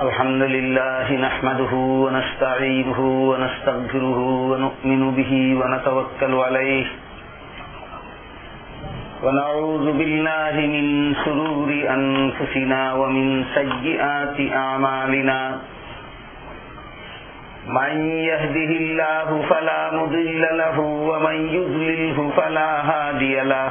الحمد لله نحمده ونستعينه ونستغفره ونؤمن به ونتوكل عليه ونعوذ بالله من شرور أنفسنا ومن سيئات أعمالنا من يهده الله فلا مضل له ومن يضلله فلا هادي له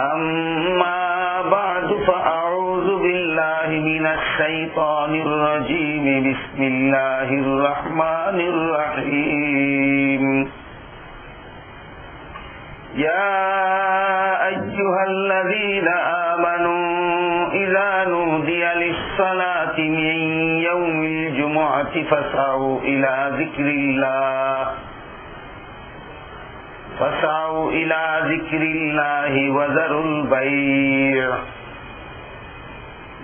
أما بعد فأعوذ بالله من الشيطان الرجيم. بسم الله الرحمن الرحيم. يا أيها الذين آمنوا إذا نودي للصلاة من يوم الجمعة فاسعوا إلى ذكر الله. فسعوا إلى ذكر الله وذروا البيع.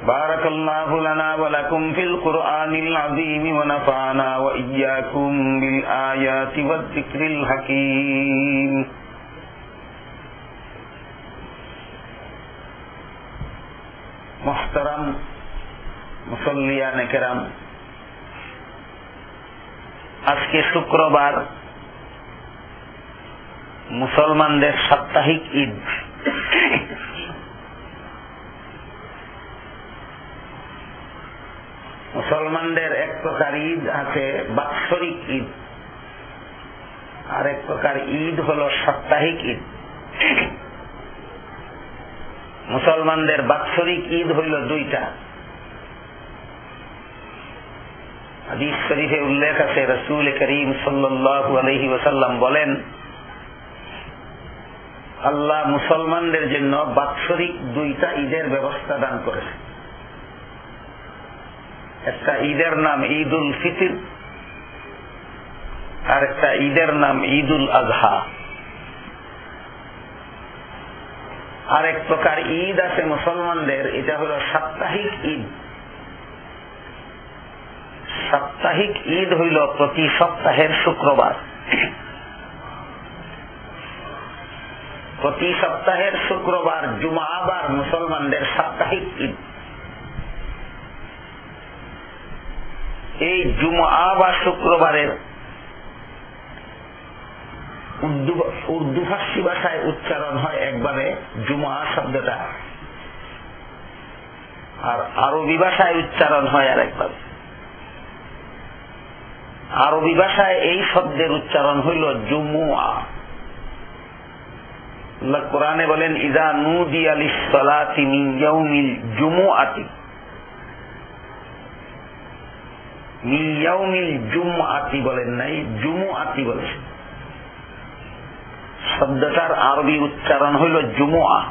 بارك الله لنا ولكم في القرآن العظيم ونفعنا وإياكم بالآيات والذكر الحكيم. محترم مسلیان کرم از کے شکربار মুসলমানদের সাপ্তাহিক ঈদ। মুসলমানদের এক প্রকার ঈদ আছে বাৎসরিক ঈদ। আর এক প্রকার ঈদ হল সাপ্তাহিক ঈদ। মুসলমানদের বাৎসরিক ঈদ হইল দুইটা। হাদিস শরীফে উল্লেখ আছে, রসুল করিম সাল্লাল্লাহু আলাইহি ওয়াসাল্লাম বলেন আল্লাহ মুসলমানদের জন্য বাৎসরিক দুইটা ঈদের ব্যবস্থা দান করেছে। একটা ঈদের নাম ঈদ উল ফিতির, আর একটা ঈদের নাম ঈদ উল আজহা। আর এক প্রকার ঈদ আছে মুসলমানদের, এটা হল সাপ্তাহিক ঈদ। সাপ্তাহিক ঈদ হইল প্রতি সপ্তাহের শুক্রবার। প্রতি সপ্তাহের শুক্রবার জুমাবার মুসলমানদের সাপ্তাহিক ঈদ। এই জুমা বা শুক্রবারের উর্দু ফার্সি ভাষায় উচ্চারণ হয় একবারে জুমা শব্দটা। আর আরবি ভাষায় উচ্চারণ হয় আর একবারে। আরবি ভাষায় এই শব্দের উচ্চারণ হইল জুমুয়া। কোরআনে বলেন ইদা নুদি আলি সলাতি জুমুআতি। মিয়াউমিল জুমআতি বলেন শব্দটার আরবি উচ্চারণ হইল জুমুয়া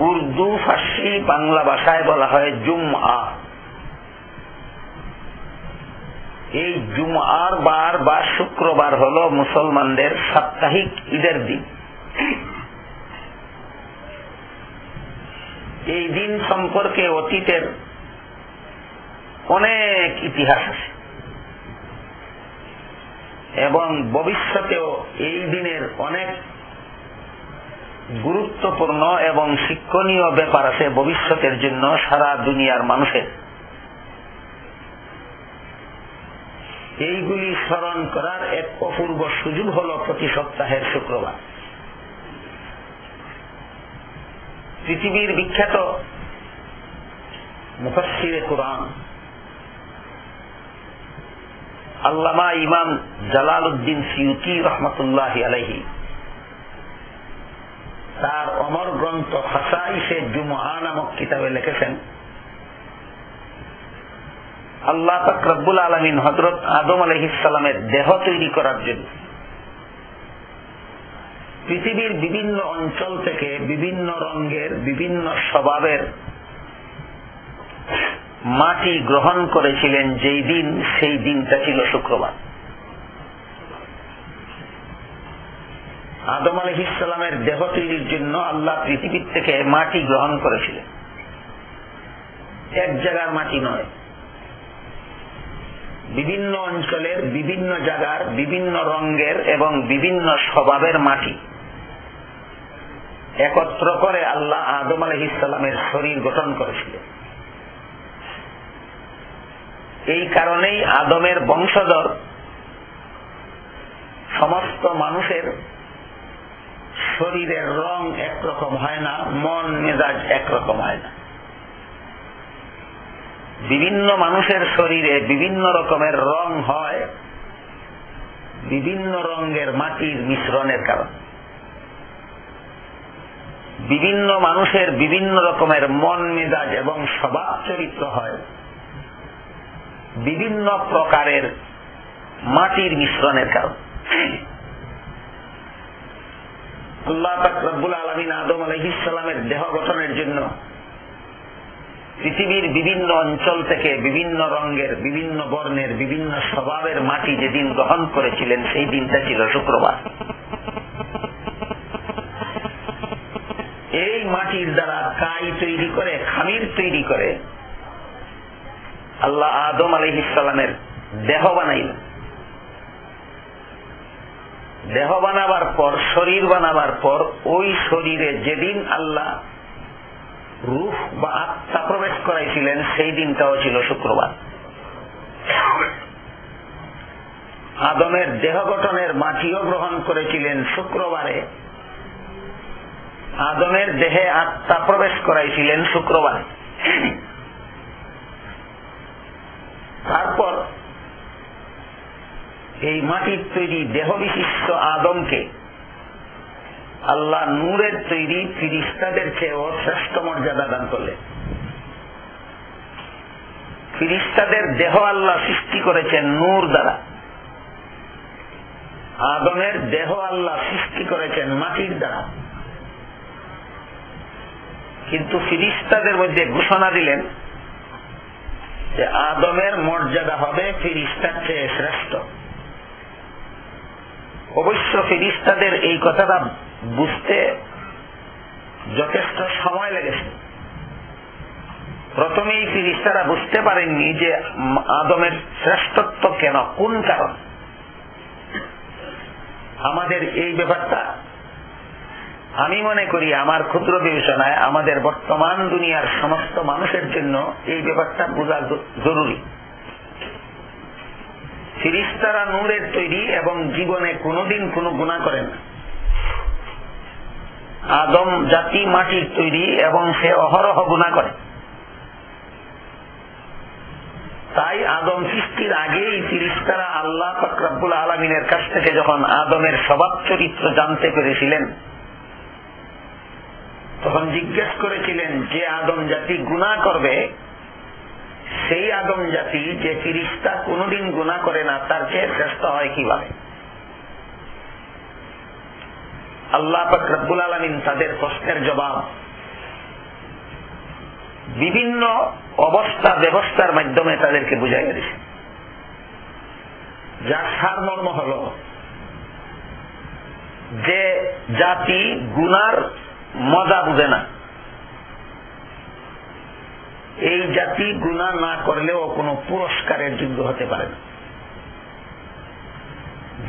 উর্দু, ফার্সি, বাংলা ভাষায় বলা হয় জুমআ। এই জুমার বার বা শুক্রবার হল মুসলমানদের সাপ্তাহিক ঈদের দিন। এই দিন সম্পর্কে অতীতের অনেক ইতিহাস আছে। এবং ভবিষ্যতেও এই দিনের অনেক গুরুত্বপূর্ণ এবং শিক্ষণীয় ব্যাপার আছে ভবিষ্যতের জন্য সারা দুনিয়ার মানুষের। এইগুলি স্মরণ করার এক অপূর্ব সুযোগ হল প্রতি সপ্তাহের শুক্রবার। পৃথিবীর বিখ্যাত মুফাসিরে কোরআন, আল্লামা ইমাম জালাল উদ্দিন সিউতি রহমতুল্লাহ আলহি তার অমর গ্রন্থ হাসাইসে জুমা নামক কিতাবে লিখেছেন। আল্লাহ রব্বুল আলমিন হজরত আদম আলহিসামের দেহ তৈরি করার জন্য পৃথিবীর বিভিন্ন অঞ্চল থেকে বিভিন্ন রঙের, বিভিন্ন স্বভাবের মাটি গ্রহণ করেছিলেন যেই দিন, সেই দিনটা ছিল শুক্রবার। আদম আলহিসামের দেহ তৈরির জন্য আল্লাহ পৃথিবীর থেকে মাটি গ্রহণ করেছিলেন। এক জায়গার মাটি নয়। বিভিন্ন অঞ্চলের, বিভিন্ন জায়গার, বিভিন্ন রঙের এবং বিভিন্ন স্বভাবের মাটি। একত্র করে আল্লাহ আদম আলহ ইসলামের শরীর গঠন করেছিলেন। এই কারণেই আদমের বংশধর সমস্ত মানুষের শরীরের রং একরকম হয় না মন মেজাজ একরকম হয় না। বিভিন্ন মানুষের শরীরে বিভিন্ন রকমের রং হয়, বিভিন্ন রঙের মাটির মিশ্রণের কারণ। বিভিন্ন মানুষের বিভিন্ন রকমের মন মেজাজ এবং স্বভাব চরিত্র হয়, বিভিন্ন প্রকারের মাটির মিশ্রণের কারণ। আল্লাহ রব্বুল আলমিন আদম আলহিসামের দেহ গঠনের জন্য পৃথিবীর বিভিন্ন অঞ্চল থেকে বিভিন্ন রঙের, বিভিন্ন বর্ণের, বিভিন্ন স্বভাবের মাটি যেদিন গ্রহণ করেছিলেন, সেই দিনটা ছিল শুক্রবার। এই মাটির দ্বারা কাই তৈরি করে, খামির তৈরি করে, আল্লাহ আদম আলহিসামের দেহ বানাইলেন। দেহ বানাবার পর, শরীর বানাবার পর, ওই শরীরে যেদিন আল্লাহ রূপ বা আত্মা প্রবেশ করাইছিলেন, সেই দিনটাও ছিল শুক্রবার। আদমের দেহ গঠনের মাটিও গ্রহণ করেছিলেন শুক্রবারে। আদমের দেহে আত্মা প্রবেশ করাইছিলেন শুক্রবারে। তারপর এই মাটির তৈরি দেহ বিশিষ্ট আদমকে আল্লাহ নূরের তৈরি ফিরিস্তাদের চেয়েও শ্রেষ্ঠ মর্যাদা দান করলেন। ফিরিস্তাদের দেহ আল্লাহ সৃষ্টি করেছেন নূর দ্বারা। আদমের দেহ আল্লাহ সৃষ্টি করেছেন মাটির দ্বারা। কিন্তু ফিরিস্তাদের মধ্যে ঘোষণা দিলেন যে আদমের মর্যাদা হবে ফিরিস্তার চেয়ে শ্রেষ্ঠ। অবশ্য ফিরিস্তাদের এই কথাটা বুঝতে যথেষ্ট সময় লেগেছে। প্রথমেই ফিরিস্তারা বুঝতে পারেননি যে আদমের শ্রেষ্ঠত্ব কেন, কোন কারণ। আমাদের এই ব্যাপারটা আমি মনে করি আমার ক্ষুদ্র বিবেচনায় আমাদের বর্তমান দুনিয়ার সমস্ত মানুষের জন্য এই ব্যাপারটা বোঝা জরুরি। ফিরিস্তারা নূরের তৈরি এবং জীবনে কোনোদিন কোনো গুণা করেন না। আদম জাতি মাটির তৈরি এবং সে অহরহ গুণা করে। তাই আদম সৃষ্টির আগেই ফিরিস্তারা আল্লাহ ফকরাবুল আলমিনের কাছ থেকে যখন আদমের স্বভাব চরিত্র জানতে পেরেছিলেন, তখন জিজ্ঞেস করেছিলেন, যে আদম জাতি গুণা করবে, সেই আদম জাতি যে ফিরিস্তা কোনোদিন গুণা করে না, তার চেয়ে শ্রেষ্ঠ হয় কীভাবে? আল্লাহ ফকরাবুল আলমিন তাদের প্রশ্নের জবাব। বিভিন্ন অবস্থা ব্যবস্থার মাধ্যমে তাদেরকে বুঝাই দিছে। যার সারমর্ম হল যে জাতি গুনার মজা বুঝে না। এই জাতি গুণা না করলেও কোনো পুরস্কারের যোগ্য হতে পারে না।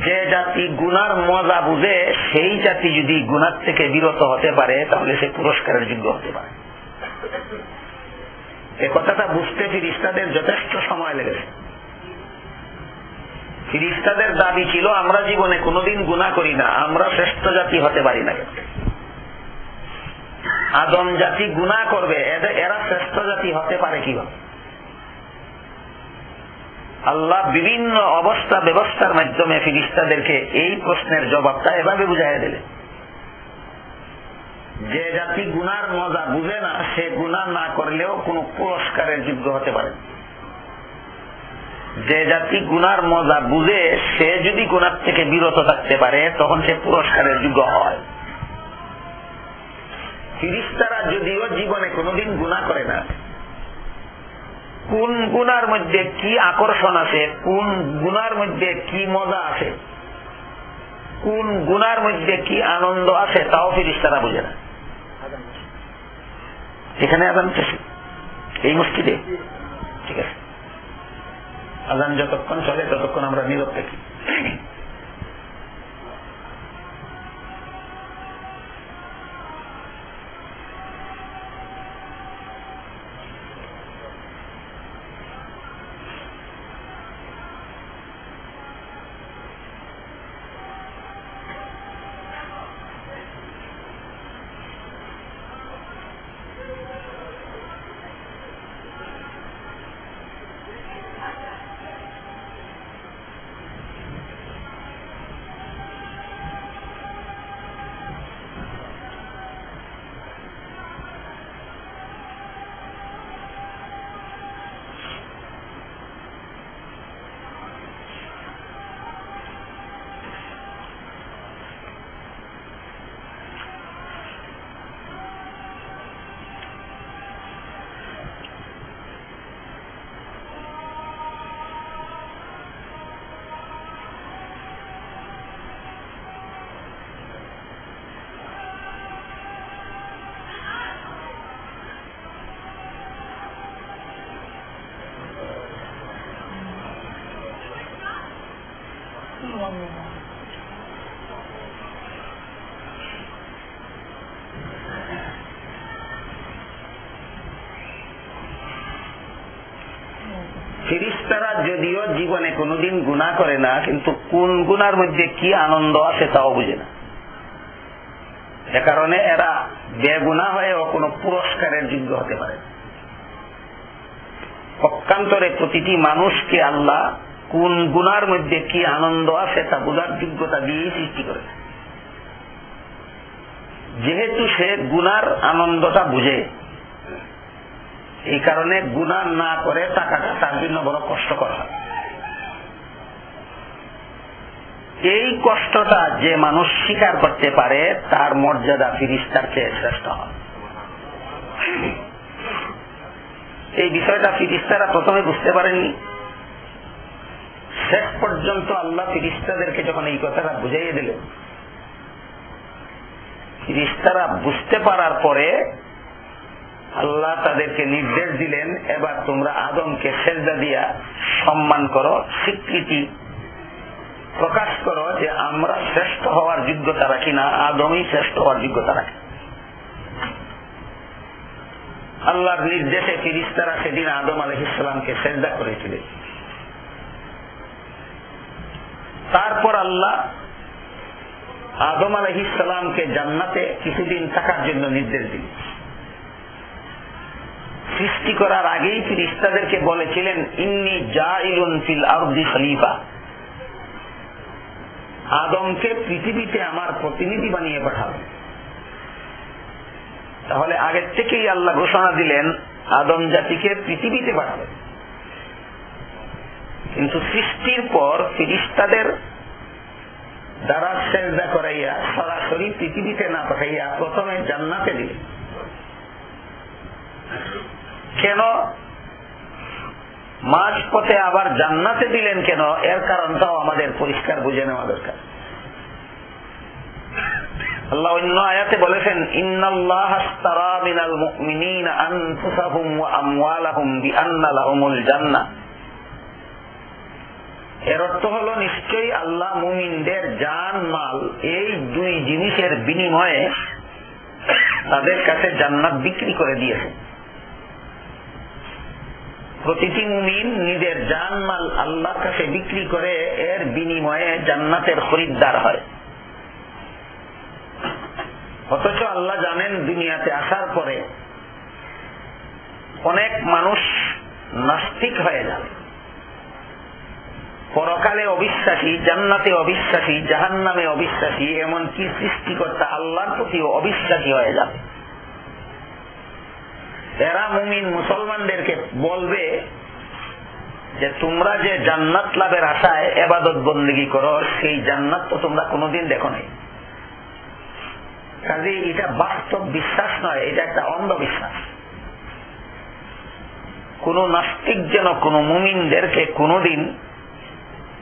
যে জাতি গুনার মজা বুঝে, সেই জাতি যদি গুনার থেকে বিরত হতে পারে, তাহলে সে পুরস্কারের যোগ্য হতে পারে। এ কথাটা বুঝতে ফিরিস্তাদের যথেষ্ট সময় লেগেছে। ফিরিস্তাদের দাবি ছিল, আমরা জীবনে কোনোদিন গুণা করি না, আমরা শ্রেষ্ঠ জাতি হতে পারি না। আদম জাতি গুণা করবে এরা শ্রেষ্ঠ জাতি হতে পারে কীভাবে? আল্লাহ বিভিন্ন অবস্থা ব্যবস্থার মাধ্যমে ফিরিস্তাদেরকে এই প্রশ্নের জবাবটা এভাবে বুঝাই দিলেন যে জাতি গুনার মজা বুঝে না, সে গুণা না করলেও কোন পুরস্কারের যোগ্য হতে পারে। যে জাতি গুনার মজা বুঝে সে যদি গুনার থেকে বিরত থাকতে পারে, তখন সে পুরস্কারের যোগ্য হয়। ফিরিস্তারা যদিও জীবনে কোনোদিন গুণা করে না কোন গুনার মধ্যে কি আকর্ষণ আছে, কোন গুনার মধ্যে কি মজা আছে, কোন গুনার মধ্যে কি আনন্দ আছে, তাও ফিরিস্তারা বুঝে না। এখানে আদান শেষ। এই মসজিদে। ঠিক আছে। আদান যতক্ষণ চলে, ততক্ষণ আমরা নীরব থাকি। যদিও জীবনে কোনোদিন গুণা করে না, কিন্তু কোন গুনার মধ্যে কি আনন্দ আছে তাও বুঝে না। এ কারণে এরা বেগুনা হয়েও কোনো পুরস্কারের যোগ্য হতে পারে পক্ষান্তরে প্রতিটি মানুষকে আল্লাহ কোন গুনার মধ্যে কি আনন্দ আছে তা বোঝার যোগ্যতা দিয়েই সৃষ্টি করে যেহেতু সে গুনার আনন্দটা বুঝে এই কারণে গুণা না করে টাকাটা তার জন্য বড় কষ্টকর। হয় এই কষ্টটা যে মানুষ স্বীকার করতে পারে, তার মর্যাদা ফিরিস্তার চেয়ে শ্রেষ্ঠ হয় এই বিষয়টা ফিরিস্তারা প্রথমে বুঝতে পারেনি। শেষ পর্যন্ত আল্লাহ ফিরিস্তাদেরকে যখন এই কথাটা বুঝাইয়ে দিলেন, ফিরিস্তারা বুঝতে পারার পরে আল্লাহ তাদেরকে নির্দেশ দিলেন, এবার তোমরা আদমকে সেজদা দিয়া সম্মান করো, স্বীকৃতি প্রকাশ করো যে আমরা শ্রেষ্ঠ হওয়ার যোগ্যতা রাখি না, আদমই শ্রেষ্ঠ হওয়ার যোগ্যতা রাখি। আল্লাহর নির্দেশে ফিরিস্তারা সেদিন আদম আলহিসামকে সেজদা করেছিলেন তারপর আল্লাহ আদম আলহিসামকে জান্নাতে কিছুদিন থাকার জন্য নির্দেশ দিলেন। সৃষ্টি করার আগেই ফিরিস্তাদেরকে বলেছিলেন, ইন্নি জাইলুন ফিল আরদি খলিফা। আদমকে পৃথিবীতে আমার প্রতিনিধি বানিয়ে পাঠাবেন তাহলে আগের থেকেই আল্লাহ ঘোষণা দিলেন, আদম জাতিকে পৃথিবীতে পাঠাবেন কিন্তু সৃষ্টির পর ফিরিস্তাদের দ্বারা সেজদা করাইয়া সরাসরি পৃথিবীতে না পাঠাইয়া প্রথমে জান্নাতে দিলেন কেন? মাঝ পথে আবার জান্নাতে দিলেন কেন? এর কারণটাও আমাদের পরিষ্কার বুঝে নেওয়া দরকার। আল্লাহ অন্য আয়াতে বলেছেন এর অর্থ হলো, নিশ্চয়ই আল্লাহ মুমিনদের জান, মাল, এই দুই জিনিসের বিনিময়ে তাদের কাছে জান্নাত বিক্রি করে দিয়েছেন। প্রতিটি মুমিন নিজের জান মাল আল্লাহর কাছে বিক্রি করে এর বিনিময়ে জান্নাতের খরিদ্দার হয়। অথচ আল্লাহ জানেন দুনিয়াতে আসার পরে অনেক মানুষ নাস্তিক হয়ে যাবে। পরকালে অবিশ্বাসী, জান্নাতে অবিশ্বাসী জাহান নামে অবিশ্বাসী, এমনকি সৃষ্টিকর্তা আল্লাহর প্রতিও অবিশ্বাসী হয়ে যাবে। এরা মুমিন মুসলমানদেরকে বলবে যে তোমরা যে জান্নাত লাভের আশায় এবাদত বন্দিগি করো, সেই জান্নাত তো তোমরা কোনোদিন দেখো নাই। কাজে এটা বাস্তব বিশ্বাস নয়, এটা একটা অন্ধবিশ্বাস। কোন নাস্তিক যেন কোন মুমিনদেরকে কোনোদিন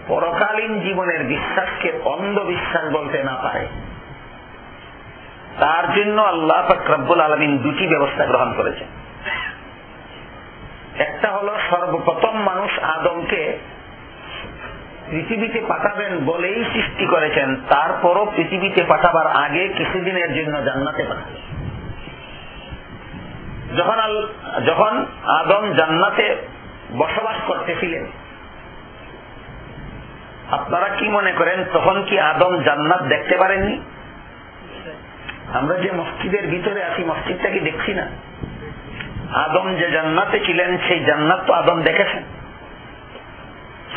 পরকালীন জীবনের বিশ্বাসকে অন্ধবিশ্বাস বলতে না পারে। তার জন্য আল্লাহ ফাকরাবুল আলমিন দুটি ব্যবস্থা গ্রহণ করেছেন। একটা হলো সর্বপ্রথম মানুষ আদমকে পৃথিবীতে পাঠাবেন বলেই সৃষ্টি করেছেন, তারপরও পৃথিবীতে পাঠাবার আগে কিছুদিনের জন্য জান্নাতে পাঠাবেন। যখন যখন আদম জান্নাতে বসবাস করতেছিলেন, আপনারা কি মনে করেন তখন কি আদম জান্নাত দেখতে পারেননি? আমরা যে মসজিদের ভিতরে আছি, মসজিদটা কি দেখছি না? আদম যে জান্নাতে ছিলেন, সেই জান্নাত তো আদম দেখেছেন।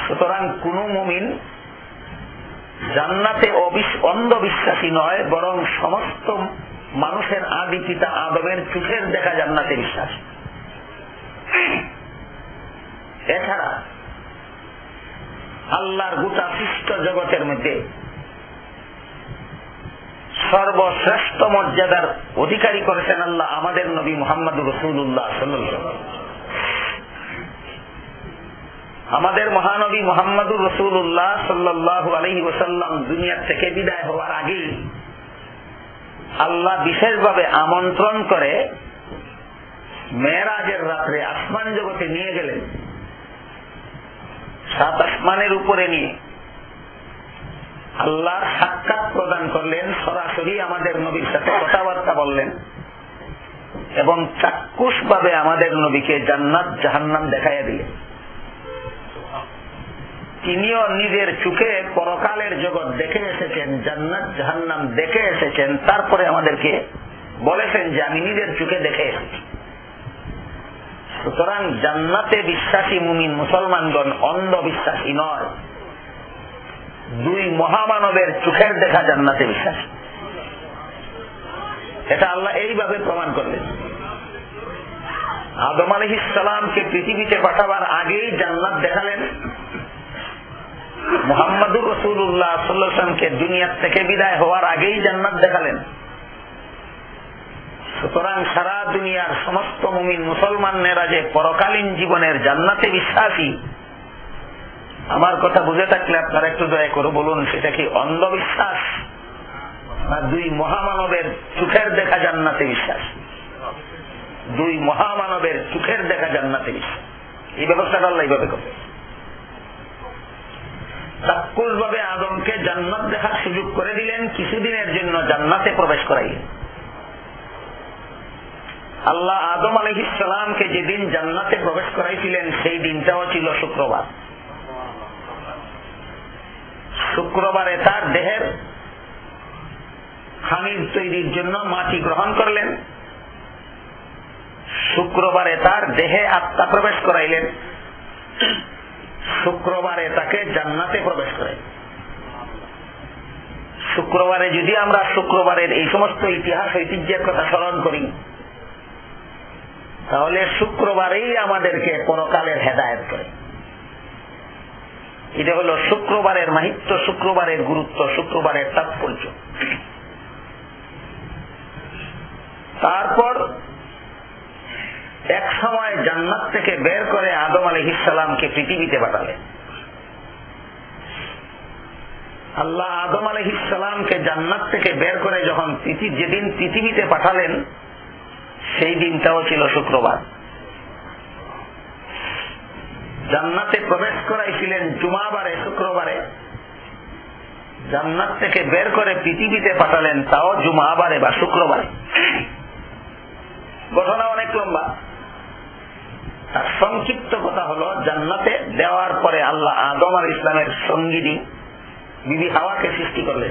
সুতরাং কোন মুমিন জান্নাতে অন্ধবিশ্বাসী নয়, বরং সমস্ত মানুষের আদি পিতা আদমের চোখের দেখা জান্নাতে বিশ্বাস। এছাড়া আল্লাহর গোটা সৃষ্ট জগতের মধ্যে সর্বশ্রেষ্ঠ মর্যাদার অধিকারী করেছেন আল্লাহ আমাদের নবী মোহাম্মদ রসুল্লাহ আমাদের মহানবী মোহাম্মদুর রসুল্লাহ সাল্লাহ আলহি ওসাল্লাম দুনিয়ার থেকে বিদায় হওয়ার আগেই আল্লাহ বিশেষভাবে আমন্ত্রণ করে মেয়েরাজের রাত্রে আসমান জগতে নিয়ে গেলেন। সাত আসমানের উপরে নিয়ে আল্লাহর সাক্ষাৎ প্রদান করলেন, সরাসরি আমাদের নবীর সাথে কথাবার্তা বললেন। এবং চাক্ষুষ ভাবে আমাদের নবীকে জান্নাত, জাহান্নাম দেখাইয়া দিলেন। তিনিও নিজের চোখে পরকালের জগৎ দেখে এসেছেন, জান্নাত, জাহান্নাম দেখে এসেছেন। তারপরে আমাদেরকে বলেছেন যে, আমি নিজের চোখে দেখে এসেছি। সুতরাং জান্নাতে বিশ্বাসী মুমিন মুসলমানগণ অন্ধবিশ্বাসী নয়। দুই মহামানবের চোখের দেখা জান্নাতে বিশ্বাসী। এটা আল্লাহ এইভাবে প্রমাণ করলেন। আদম আলহিসামকে পৃথিবীতে পাঠাবার আগেই জান্নাত দেখালেন। মোহাম্মদুর রসুল্লাহ সাল্লামকে দুনিয়ার থেকে বিদায় হওয়ার আগেই জান্নাত দেখালেন। সুতরাং সারা দুনিয়ার সমস্ত মুমিন মুসলমানেরা যে পরকালীন জীবনের জান্নাতে বিশ্বাসী আমার কথা বুঝে থাকলে আপনারা একটু দয়া করে বলুন, সেটা কি অন্ধবিশ্বাস? না, দুই মহামানবের চোখের দেখা জান্নাতে বিশ্বাস। দুই মহামানবের চোখের দেখা জান্নাতে বিশ্বাস। এই ব্যবস্থাটা আল্লাহ এইভাবে করবে। ভাবে আদমকে জান্নাত দেখার সুযোগ করে দিলেন, কিছুদিনের জন্য জান্নাতে প্রবেশ করাইলেন। আল্লাহ আদম আলহিসামকে যেদিন জান্নাতে প্রবেশ করাইছিলেন, সেই দিনটাও ছিল শুক্রবার। শুক্রবারে তার দেহের খামির তৈরির জন্য মাটি গ্রহণ করলেন। শুক্রবারে তার দেহে আত্মা প্রবেশ করাইলেন। শুক্রবারে তাকে জান্নাতে প্রবেশ করে শুক্রবারে যদি আমরা শুক্রবারের এই সমস্ত ইতিহাস, ঐতিহ্যের কথা স্মরণ করি, তাহলে শুক্রবারেই আমাদেরকে পরকালের হেদায়ত করে। এটা হলো শুক্রবারের মাহিত্য, শুক্রবারের গুরুত্ব, শুক্রবারের তাৎপর্য। তারপর এক সময় জান্নাত থেকে বের করে আদম আলী ইসালামকে পৃথিবীতে পাঠালেন। আল্লাহ আদম আলী ইসালামকে জান্নাত থেকে বের করে যখন যেদিন পৃথিবীতে পাঠালেন, সেই দিনটাও ছিল শুক্রবার। জান্নাতে প্রবেশ করাইছিলেন জুমাবারে, শুক্রবারে। জান্নাত থেকে বের করে পৃথিবীতে পাঠালেন, তাও জুমাবারে বা শুক্রবারে। ঘটনা অনেক লম্বা। তার সংক্ষিপ্ত কথা হলো, জান্নাতে দেওয়ার পরে আল্লাহ আদম আর ইসলামের সঙ্গিনী, বিবি হাওয়াকে সৃষ্টি করলেন।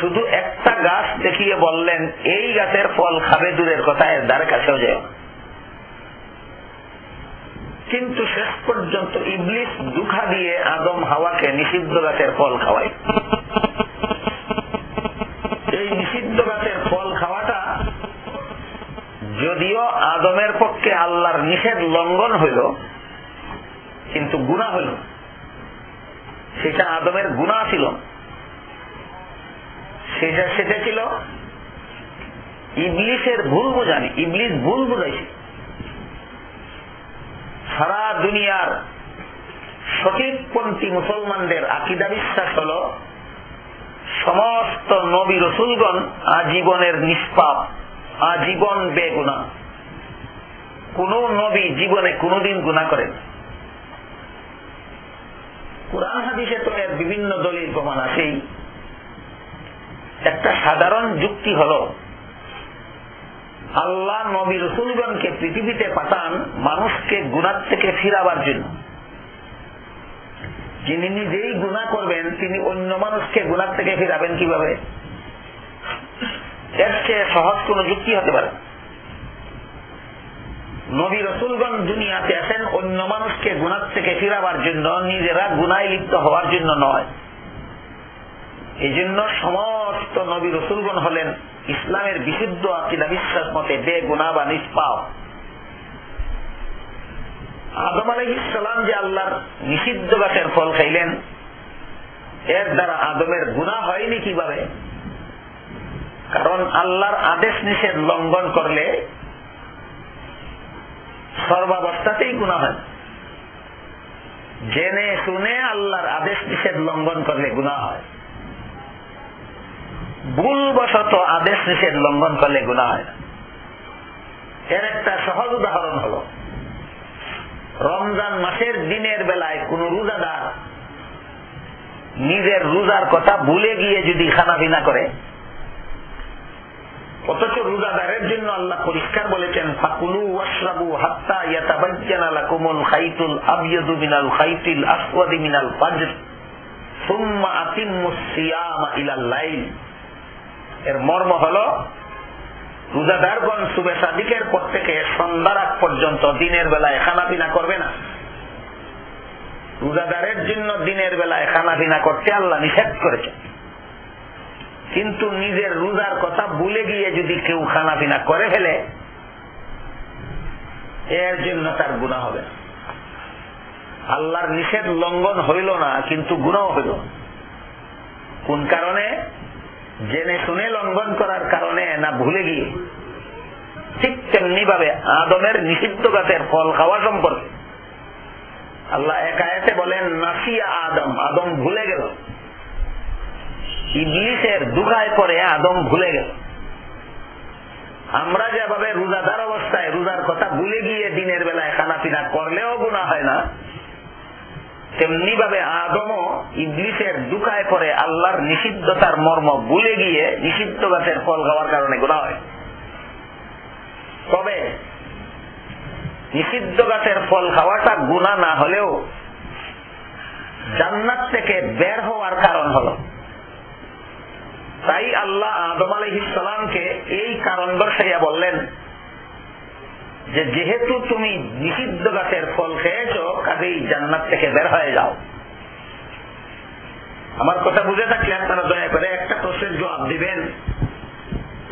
শুধু একটা গাছ দেখিয়ে বললেন, এই গাছের ফল খাবে দূরের কথা, এর দ্বারে কাছেও যায় কিন্তু শেষ পর্যন্ত ইবলিস দুখা দিয়ে আদম হাওয়াকে নিষিদ্ধ গাছের ফল খাওয়ায়। এই নিষিদ্ধ গাছের ফল খাওয়াটা যদিও আদমের পক্ষে আল্লাহর নিষেধ লঙ্ঘন হইল, কিন্তু গুণা হইল। সেটা আদমের গুণা ছিল। সেটা সেটা ছিল, ইবলিসের ভুল বোঝানি, ইবলিস ভুল বোঝাইছে। সারা দুনিয়ার সঠিকপন্থী মুসলমানদের আকিদা বিশ্বাস হল, সমস্ত নবী রসুলগণ আজীবনের নিষ্পাপ, আজীবন বেগুনা। কোন নবী জীবনে কোনদিন গুণা করেন কোরআন হাদিসে তো এর বিভিন্ন দলিল প্রমাণ আছেই। একটা সাধারণ যুক্তি হল, আল্লাহ নবী রসুলগণকে পৃথিবীতে পাঠান মানুষকে গুণার থেকে ফিরাবার জন্য। যিনি নিজেই গুণা করবেন, তিনি অন্য মানুষকে গুণার থেকে ফিরাবেন কীভাবে? এর চেয়ে সহজ কোন যুক্তি হতে পারে। নবী রসুলগণ দুনিয়াতে আসেন অন্য মানুষকে গুণার থেকে ফিরাবার জন্য, নিজেরা গুনায় লিপ্ত হওয়ার জন্য নয়। এই জন্য সমস্ত নবী রসুলগণ হলেন ইসলামের বিশুদ্ধ আকিদা, বিশ্বাস মতে বে গুণা বা নিষ্পাও আদম আলহ ইসলাম যে আল্লাহর নিষিদ্ধ গাছের ফল খাইলেন, এর দ্বারা আদমের গুণা হয়নি কীভাবে? কারণ আল্লাহর আদেশ নিষেধ লঙ্ঘন করলে সর্বাবস্থাতেই গুণা হয়। জেনে শুনে আল্লাহর আদেশ নিষেধ লঙ্ঘন করলে গুণা হয়। ভুলবশত আদেশ নিষেধ লঙ্ঘন করলে গুণা হয় এর একটা সহজ উদাহরণ হল, রমজান মাসের দিনের বেলায় কোন রোজাদার নিজের রোজার কথা ভুলে গিয়ে যদি খানা বিনা করে, অথচ রোজাদারের জন্য আল্লাহ পরিষ্কার বলেছেন, ফাকুলু ওয়াশরাবু হাত্তা ইয়াতাবাজ্জানা লাকুমুল খাইতুল আবয়াদু মিনাল খাইতিল আসওয়াদি মিনাল ফাজর, সুম্মা আতিম্মুস সিয়ামা ইলাল লাইল। এর মর্ম হল রোজাদারগণ শুভে সাদিকের পর থেকে সন্ধ্যার আগ পর্যন্ত দিনের বেলায় খানা পিনা করবে না। রোজাদারের জন্য দিনের বেলায় খানা পিনা করতে আল্লাহ নিষেধ করেছে কিন্তু নিজের রোজার কথা ভুলে গিয়ে যদি কেউ খানা পিনা করে ফেলে, এর জন্য তার গুণা হবে আল্লাহর নিষেধ লঙ্ঘন হইল না, কিন্তু গুণাও হইল কোন কারণে? জেনে শুনে লঙ্ঘন করার কারণে না ভুলে গিয়ে। ঠিক তেমনি ভাবে আদমের নিষিদ্ধ গাছের ফল খাওয়া সম্পর্কে। আল্লাহ একায়েতে বলেন নাসিয়া আদম। আদম ভুলে গেল। ইবলিসের দুগায় পরে আদম ভুলে গেল। আমরা যেভাবে রোজাদার অবস্থায় রোজার কথা ভুলে গিয়ে দিনের বেলায় খানা পিনা করলেও গুণা হয় না। তেমনি ভাবে আদমও ইবলিসের দুকায় পরে আল্লাহর নিষিদ্ধতার মর্ম ভুলে গিয়ে নিষিদ্ধ গাছের ফল খাওয়ার কারণে গুণা হয়। তবে নিষিদ্ধ গাছের ফল খাওয়াটা গুণা না হলেও জান্নাত থেকে বের হওয়ার কারণ হল। তাই আল্লাহ আদম আলহিসামকে এই কারণ দর্শাইয়া বললেন যে যেহেতু তুমি নিষিদ্ধ গাছের ফল খেয়েছ, কাজেই জান্নাত থেকে বের হয়ে যাও। আমার কথা বুঝে থাকলে আপনারা দয়া করে একটা প্রশ্নের জবাব দিবেন।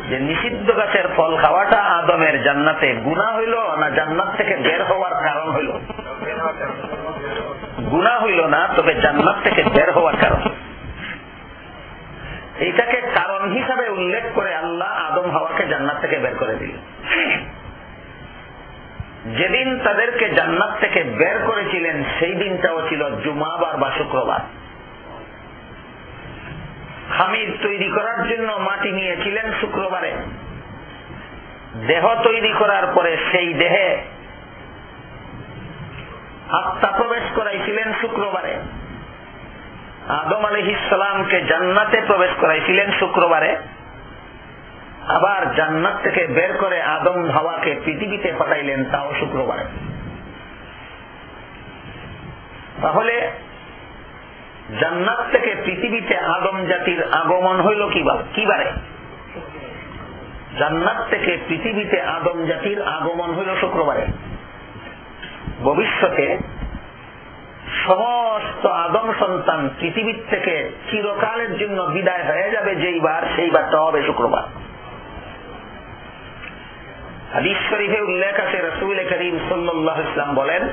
যে নিষিদ্ধ গাছের ফল খাওয়াটা আদমের জান্নাতে গুণা হইল না জান্নাত থেকে বের হওয়ার কারণ হইল? গুণা হইল না, তবে জান্নাত থেকে বের হওয়ার কারণ। এইটাকে কারণ হিসাবে উল্লেখ করে আল্লাহ আদম হাওয়াকে জান্নাত থেকে বের করে দিল যেদিন তাদেরকে জান্নাত থেকে বের করেছিলেন, সেই দিনটাও ছিল জুমাবার বা শুক্রবার। খামির তৈরি করার জন্য মাটি নিয়েছিলেন শুক্রবারে। দেহ তৈরি করার পরে সেই দেহে আত্মা প্রবেশ করাইছিলেন শুক্রবারে। আদম আলহিসামকে জান্নাতে প্রবেশ করাইছিলেন শুক্রবারে। আবার জান্নাত থেকে বের করে আদম হাওয়াকে পৃথিবীতে পাঠাইলেন, তাও শুক্রবারে। তাহলে জান্নাত থেকে পৃথিবীতে আদম জাতির আগমন হইল কিবারে জান্নাত থেকে পৃথিবীতে আদম জাতির আগমন হইল শুক্রবারে। ভবিষ্যতে সমস্ত আদম সন্তান পৃথিবীর থেকে চিরকালের জন্য বিদায় হয়ে যাবে যেই বার সেই হবে শুক্রবার। হাদিস শরীফে উল্লেখ আছে, রসুল করিম ইসলাম বলেন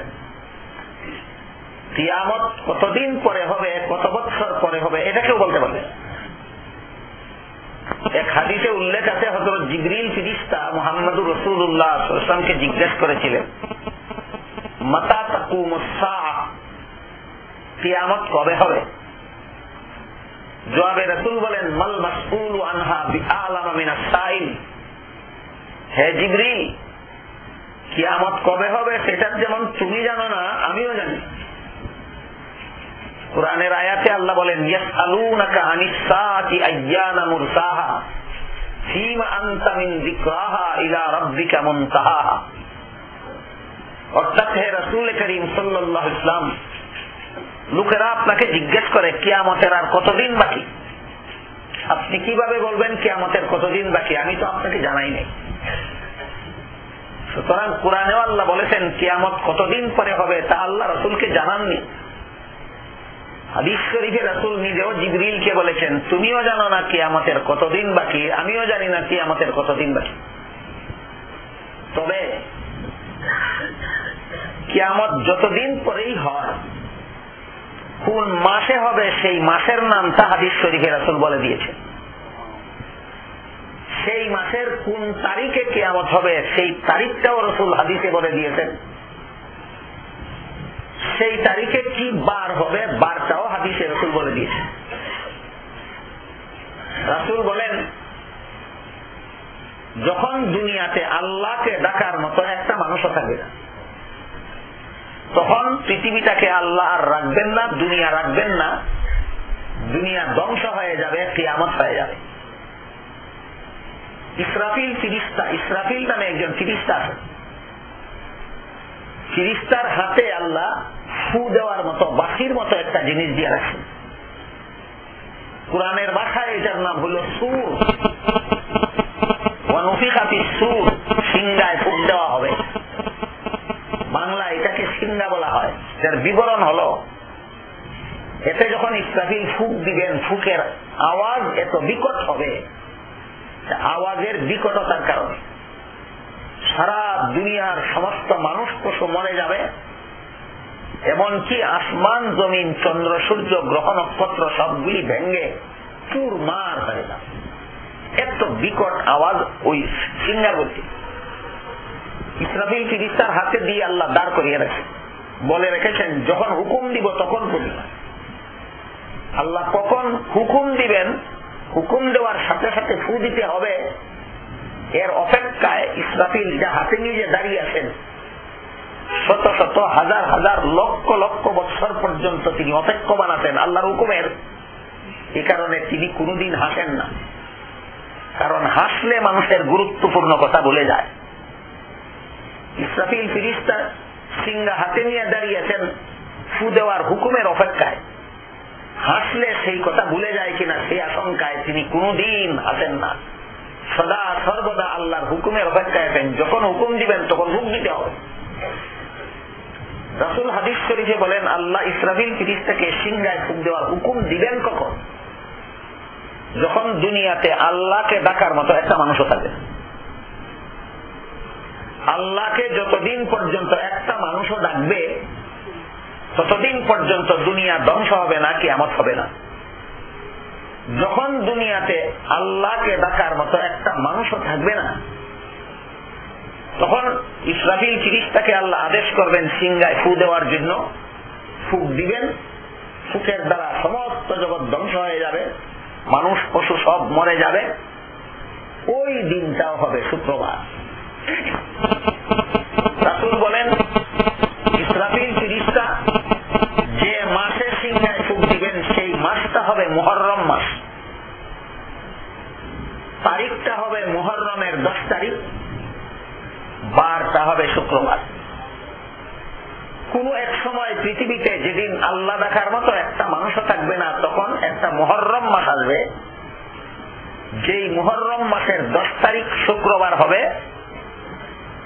কতদিন পরে হবে, কত বছর পরে হবে, এটা কেউ বলতে পারবে এক হাদিসে উল্লেখ আছে হজরত ফিরিস্তা মোহাম্মদুর রসুল্লাহ ইসলামকে জিজ্ঞেস করেছিলেন, মাতা কিয়ামত কবে হবে? জবাবে রসুল বলেন, মাল মাসউল আনহা মিনাস হে জিবরিল কিয়ামত কবে হবে সেটার যেমন তুমি জানো না, আমিও জানি। কোরআনের আয়াতে আল্লাহ বলেন অর্থাৎ হে লোকেরা আপনাকে জিজ্ঞেস করে, কিয়ামতের আর কতদিন বাকি? আপনি কীভাবে বলবেন, কিয়ামতের কতদিন বাকি? আমি তো আপনাকে জানাই নাই। সুতরাং কোরআনেও আল্লাহ বলেছেন, কিয়ামত কতদিন পরে হবে তা আল্লাহ রসুলকে জানাননি। বলেছেন, তুমিও জানো না কতদিন বাকি? আমিও জানি না কতদিন বাকি। তবে কিয়ামত যতদিন পরেই হয়, কোন মাসে হবে সেই মাসের নামটা হাদিস শরীফে রাসুল বলে দিয়েছেন। সেই মাসের কোন তারিখে কেয়ামত হবে, সেই তারিখটাও রসুল হাদিসে বলে দিয়েছেন। সেই তারিখে কি বার হবে, বারটাও হাদিসে রসুল বলে দিয়েছে রাসুল বলেন, যখন দুনিয়াতে আল্লাহকে ডাকার মতো একটা মানুষও থাকবে না। তখন পৃথিবীটাকে আল্লাহ আর রাখবেন না, দুনিয়া রাখবেন না, দুনিয়া ধ্বংস হয়ে যাবে, কিয়ামত হয়ে যাবে। ইসরাফিল ফিরিস্তা ইসরাফিল নামে একজন ফিরিস্তা আছে। ফিরিস্তার হাতে আল্লাহ ফু দেওয়ার মতো বাসির মতো একটা জিনিস দিয়ে রাখছেন। কোরআনের ভাষায় এটার নাম হলো সুর। সুর সিংগায় ফুক দেওয়া হবে। বাংলা এটাকে সিঙ্গা বলা হয়। যার বিবরণ হলো, এতে যখন ইসরাফিল ফুক দিবেন, ফুকের আওয়াজ এত বিকট হবে আওয়াজের বিকটতার কারণে। সারা দুনিয়ার সমস্ত মানুষ পশু মরে যাবে, এমনকি আসমান, জমিন, চন্দ্র, সূর্য, গ্রহ, নক্ষত্র সবগুলি ভেঙ্গে চুর মার হয়ে যাবে। এত বিকট আওয়াজ ওই বলছে ইসরাফিল ফিরিস্তার হাতে দিয়ে আল্লাহ দাঁড় করিয়ে রাখে বলে রেখেছেন, যখন হুকুম দিব তখন করি আল্লাহ কখন হুকুম দিবেন হুকুম দেওয়ার সাথে সাথে ফু দিতে হবে। এর অপেক্ষায় ইসরাফিল যা হাতে নিয়ে যে দাঁড়িয়ে আছেন, শত শত হাজার হাজার লক্ষ লক্ষ বছর পর্যন্ত তিনি অপেক্ষমান আছেন আল্লাহর হুকুমের। এ কারণে তিনি কোনদিন হাসেন না। কারণ হাসলে মানুষের গুরুত্বপূর্ণ কথা বলে যায়। ইসরাফিল ফিরিস্তা সিঙ্গা হাতে নিয়ে দাঁড়িয়েছেন ফু দেওয়ার হুকুমের অপেক্ষায়। হাসলে সেই কথা ভুলে যায় কিনা সেই আশঙ্কায় তিনি কোনদিন হাসেন না। সদা সর্বদা আল্লাহর হুকুমের অপেক্ষায় আছেন। যখন হুকুম দিবেন, তখন হুক দিতে হবে। রাসুল হাদিস শরীফে বলেন, আল্লাহ ইসরাফিল ফিরিস্তাকে সিংহায় ফুক দেওয়ার হুকুম দিবেন কখন? যখন দুনিয়াতে আল্লাহকে ডাকার মতো একটা মানুষও থাকে। আল্লাহকে যতদিন পর্যন্ত একটা মানুষও ডাকবে ততদিন পর্যন্ত দুনিয়া ধ্বংস হবে না কি আমত হবে না। যখন দুনিয়াতে আল্লাহকে ডাকার মতো একটা মানুষও থাকবে না, তখন ইসরাফিল ফিরিস্তাকে আল্লাহ আদেশ করবেন সিংগায় ফু দেওয়ার জন্য। ফুক দিবেন, ফুকের দ্বারা সমস্ত জগৎ ধ্বংস হয়ে যাবে, মানুষ, পশু সব মরে যাবে। ওই দিনটাও হবে শুক্রবার। বলেন, ইসরাফিল ফিরিস্তা মোহরম মাস। তারিখটা হবে মোহরমের দশ তারিখ, বারটা হবে শুক্রবার। কোন এক সময় পৃথিবীতে যেদিন আল্লাহ দেখার মতো একটা মানুষও থাকবে না, তখন একটা মহরম মাস আসবে। যেই মহরম মাসের দশ তারিখ শুক্রবার হবে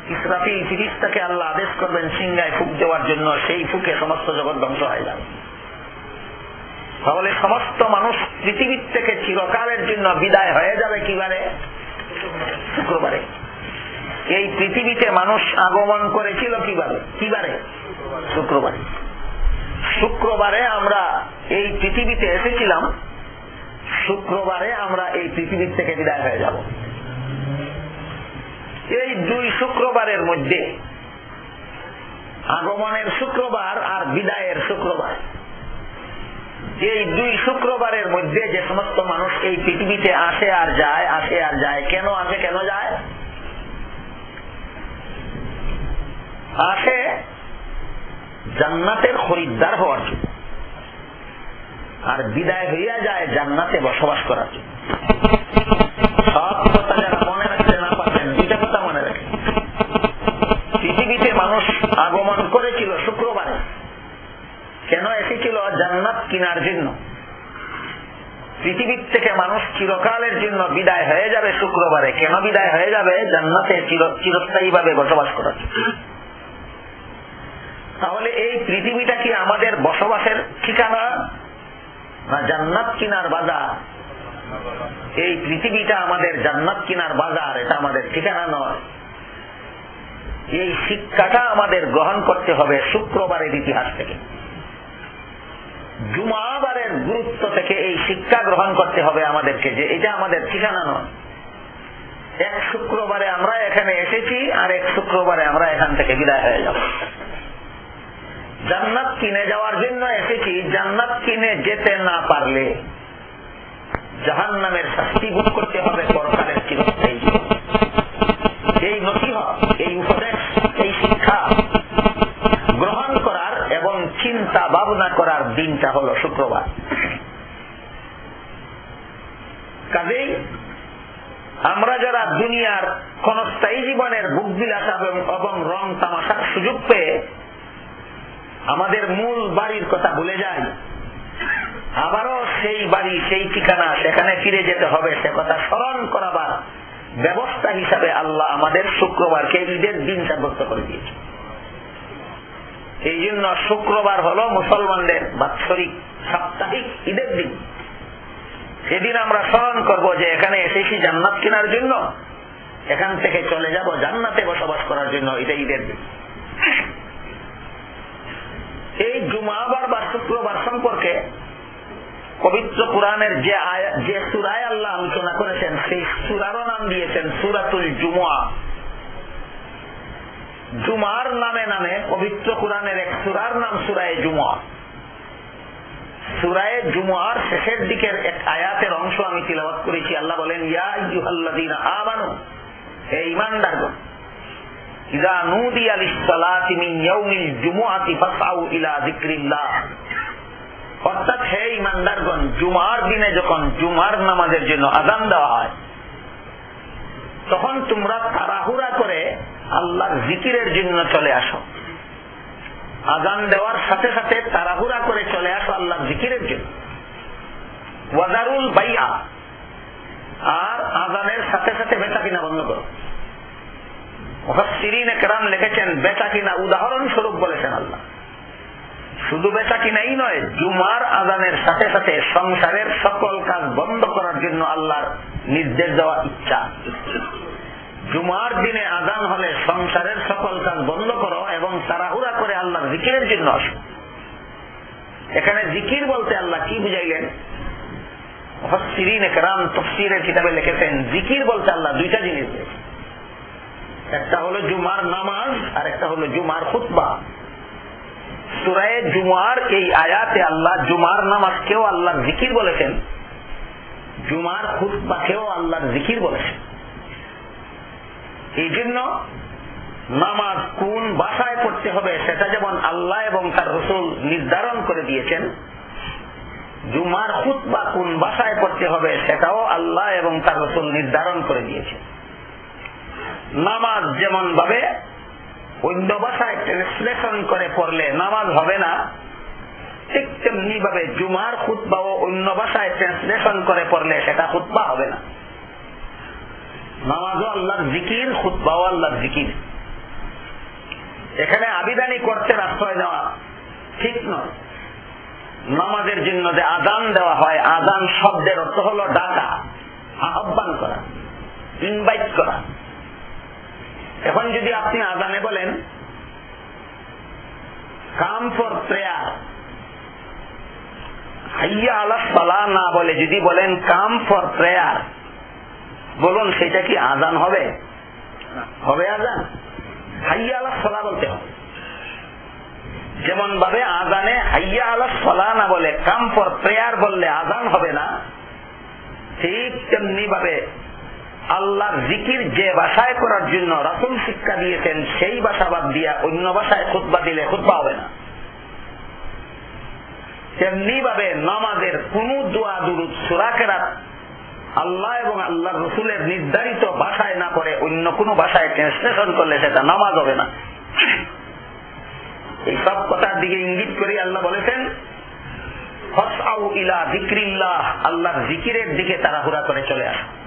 ইসরাফি ফিরিস্তাকে আল্লাহ আদেশ করবেন, সিংহায় ফুক দেওয়ার জন্য সেই ফুকে সমস্ত জগৎ ধ্বংস হয়ে যাবে। তাহলে সমস্ত মানুষ পৃথিবীর থেকে চিরকালের জন্য বিদায় হয়ে যাবে কিবারে শুক্রবারে। এই পৃথিবীতে মানুষ আগমন করেছিল কীভাবে? কিবারে শুক্রবারে। শুক্রবারে আমরা এই পৃথিবীতে এসেছিলাম, শুক্রবারে আমরা এই পৃথিবীর থেকে বিদায় হয়ে যাব। এই দুই শুক্রবারের মধ্যে আগমনের শুক্রবার আর বিদায়ের শুক্রবার। এই দুই শুক্রবারের মধ্যে যে সমস্ত মানুষ এই পৃথিবীতে আসে আর যায়, আসে আর যায়, কেন আসে, কেন যায়? আসে জান্নাতের খরিদ্দার হওয়ার জন্য। আর বিদায় হইয়া যায় জান্নাতে বসবাস করার জন্য। সব কথা যারা মনে রাখতে না পারবেন দুইটা কথা মনে রাখেন পৃথিবীতে মানুষ আগমন করেছিল শুক্রবারে কেন এসেছিল জান্নাত কিনার জন্য? পৃথিবীর থেকে মানুষ চিরকালের জন্য বিদায় হয়ে যাবে শুক্রবারে। কেন বিদায় হয়ে যাবে? জান্নাতে চিরস্থায়ী ভাবে বসবাস করার তাহলে এই পৃথিবীটা কি আমাদের বসবাসের ঠিকানা? না জান্নাত কিনার বাজার? এই পৃথিবীটা আমাদের জান্নাত কিনার বাজার, এটা আমাদের ঠিকানা নয়। এই শিক্ষাটা আমাদের গ্রহণ করতে হবে শুক্রবারের ইতিহাস থেকে। জুমাবারের গুরুত্ব থেকে এই শিক্ষা গ্রহণ করতে হবে আমাদেরকে যে এটা আমাদের ঠিকানা নয়। এক শুক্রবারে আমরা এখানে এসেছি, আর এক শুক্রবারে আমরা এখান থেকে বিদায় হয়ে যাব। জান্নাত কিনে যাওয়ার জন্য এসেছি, জান্নাত কিনে যেতে না পারলে জাহান নামের শাস্তি ভোগ করতে হবে, পরকালের চিরস্থায়ী এই নথিহ এই উপদেশ, এই শিক্ষা চিন্তা ভাবনা করার দিনটা হল শুক্রবার। কাজেই আমরা যারা দুনিয়ার ক্ষণস্থায়ী জীবনের বুক বিলাস এবং রং তামাশার সুযোগ পেয়ে আমাদের মূল বাড়ির কথা ভুলে যাই, আবারও সেই বাড়ি, সেই ঠিকানা, সেখানে ফিরে যেতে হবে, সে কথা স্মরণ করাবার ব্যবস্থা হিসাবে আল্লাহ আমাদের শুক্রবারকে ঈদের দিন সাব্যস্ত করে দিয়েছে এই জন্য শুক্রবার হল মুসলমানদের বাৎসরিক সাপ্তাহিক ঈদের দিন। সেদিন আমরা স্মরণ করব যে এখানে এসেছি জান্নাত কেনার জন্য। এখান থেকে চলে যাব জান্নাতে বসবাস করার জন্য এটা ঈদের দিন। এই জুমাবার বা শুক্রবার সম্পর্কে পবিত্র পুরাণের যে যে সুরায় আল্লাহ আলোচনা করেছেন, সেই সুরারও নাম দিয়েছেন সুরাতুল জুমা জুমার নামে নামে পবিত্র কোরআনের এক সুরার নাম সুরায় জুমা সুরায় জুমার শেষের দিকের এক আয়াতের অংশ আমি করেছি। আল্লাহ বলেন হে ঈমানদারগণ, জুমার দিনে যখন জুমার নামাজের জন্য আযান দেওয়া হয়, তখন তোমরা তাড়াহুড়া করে আল্লাহর জিকিরের জন্য চলে আসো। আজান দেওয়ার সাথে সাথে তাড়াহুড়া করে চলে আসো আল্লাহর জিকিরের জন্য। ওয়াজারুল বাইয়া আর আজানের সাথে সাথে বেচা কিনা বন্ধ করো। মুফাসসিরিন একরাম লিখেছেন বেচা কিনা উদাহরণ স্বরূপ বলেছেন আল্লাহ। শুধু বেচা কিনাই নয়, জুমার আজানের সাথে সাথে সংসারের সকল কাজ বন্ধ করার জন্য আল্লাহর নির্দেশ দেওয়া ইচ্ছা। জুমার দিনে আজান হলে সংসারের সকল কাজ বন্ধ করো এবং তাড়াহুড়া করে আল্লাহর জিকিরের জন্য আসো। এখানে জিকির বলতে আল্লাহ কি বুঝাইলেন? কিতাবে লিখেছেন, জিকির বলতে আল্লাহ দুইটা জিনিস একটা হলো জুমার নামাজ, আর একটা হলো জুমার খুতবা। সুরায় জুমার এই আয়াতে আল্লাহ জুমার নামাজকেও আল্লাহ জিকির বলেছেন, জুমার খুতবাকেও আল্লাহর জিকির বলেছেন। এই জন্য নামাজ কোন বাসায় পড়তে হবে সেটা যেমন আল্লাহ এবং তার রসুল নির্ধারণ করে দিয়েছেন, জুমার খুতবা কোন বাসায় পড়তে হবে সেটাও আল্লাহ এবং তার রসুল নির্ধারণ করে দিয়েছেন। নামাজ যেমন ভাবে অন্য ভাষায় ট্রান্সলেশন করে পড়লে নামাজ হবে না, ঠিক তেমনি ভাবে জুমার খুতবাও অন্য ভাষায় ট্রান্সলেশন করে পড়লে সেটা খুতবা হবে না। নামাজও আল্লাহর জিকির খুতবাও আল্লাহর জিকির। এখানে আবিদানি করতে আশ্রয় দেওয়া ঠিক নয়। নামাজের জন্য যে আদান দেওয়া হয়, আদান শব্দের অর্থ হল ডাকা, আহ্বান করা ইনভাইট করা। এখন যদি আপনি আদানে বলেন কাম ফর প্রেয়ার হাইয়া আলা সালা না বলে যদি বলেন কাম ফর প্রেয়ার বলুন, সেটা কি আজান হবে? হবে আজান? হাইয়া আলা সলা বলতে হবে। যেমন ভাবে আজানে হাইয়া আলা সলা না বলে, কাম ফর প্রেয়ার বললে আজান হবে না, ঠিক তেমনি ভাবে আল্লাহর জিকির যে ভাষায় করার জন্য রাসুল শিক্ষা দিয়েছেন, সেই ভাষা বাদ দিয়া অন্য ভাষায় খুতবা দিলে খুতবা হবে না। তেমনি ভাবে নামাজের কোন দোয়া, দুরুদ সুরাকেরাত আল্লাহ এবং আল্লাহ রসুলের নির্ধারিত ভাষায় না করে অন্য কোনো ভাষায় ট্রান্সলেশন করলে সেটা নামাজ হবে না। এই সব কথার দিকে ইঙ্গিত করে আল্লাহ বলেছেন হস আউ ইলা জিক্রিল্লাহ আল্লাহর জিকিরের দিকে তারা হুরা করে চলে আসে।